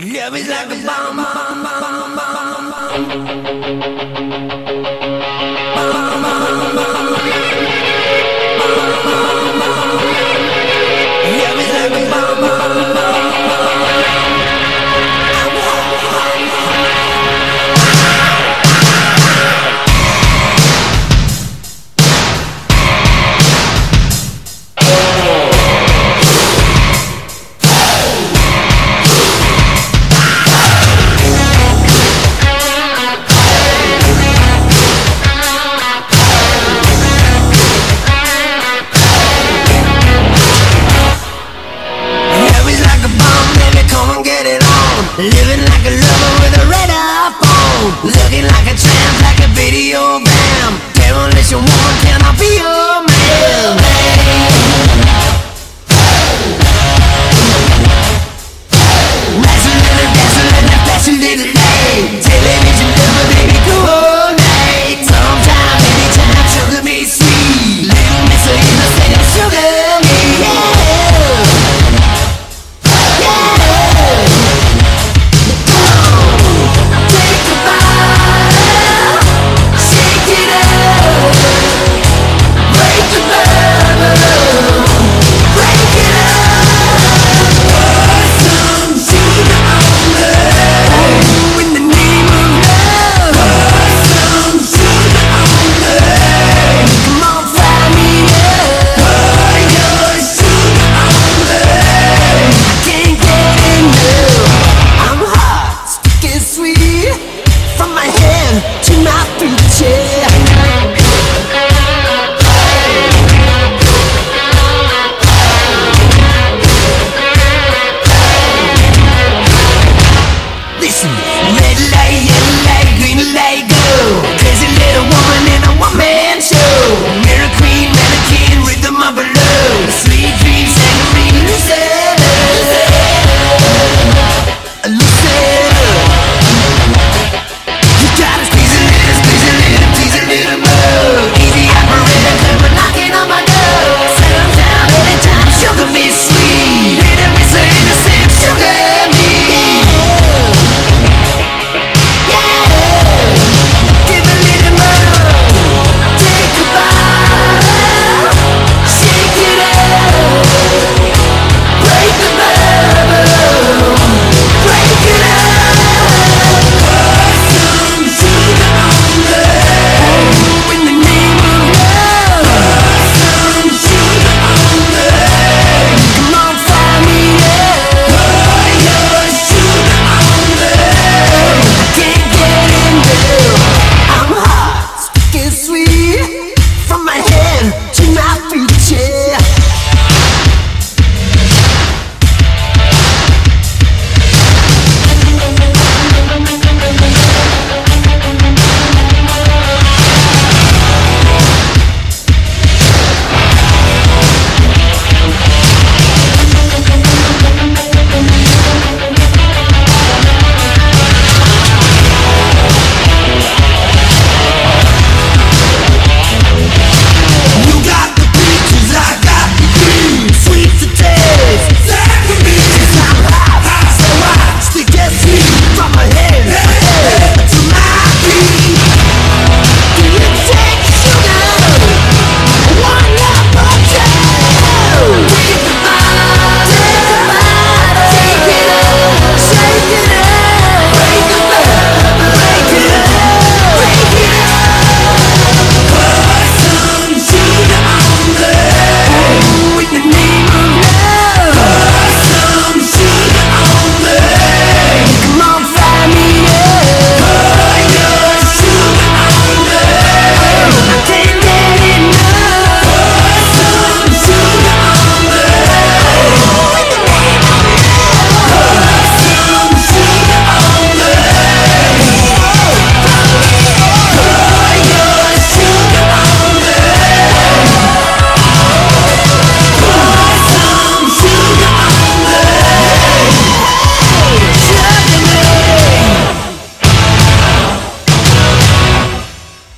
Love is like a bomb, bomb, bomb, bomb, bomb. Yeah.